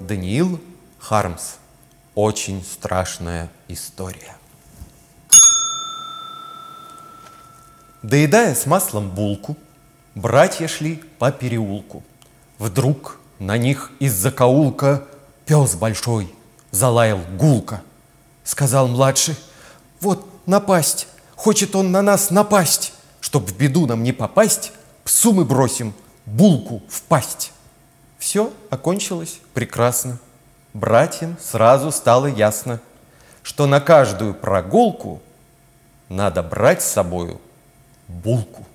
Даниил Хармс. Очень страшная история. Доедая с маслом булку, братья шли по переулку. Вдруг на них из закоулка пес большой залаял гулко. Сказал младший, вот напасть, хочет он на нас напасть. Чтоб в беду нам не попасть, псу мы бросим булку в пасть. Все окончилось прекрасно. Братьям сразу стало ясно, что на каждую прогулку надо брать с собою булку.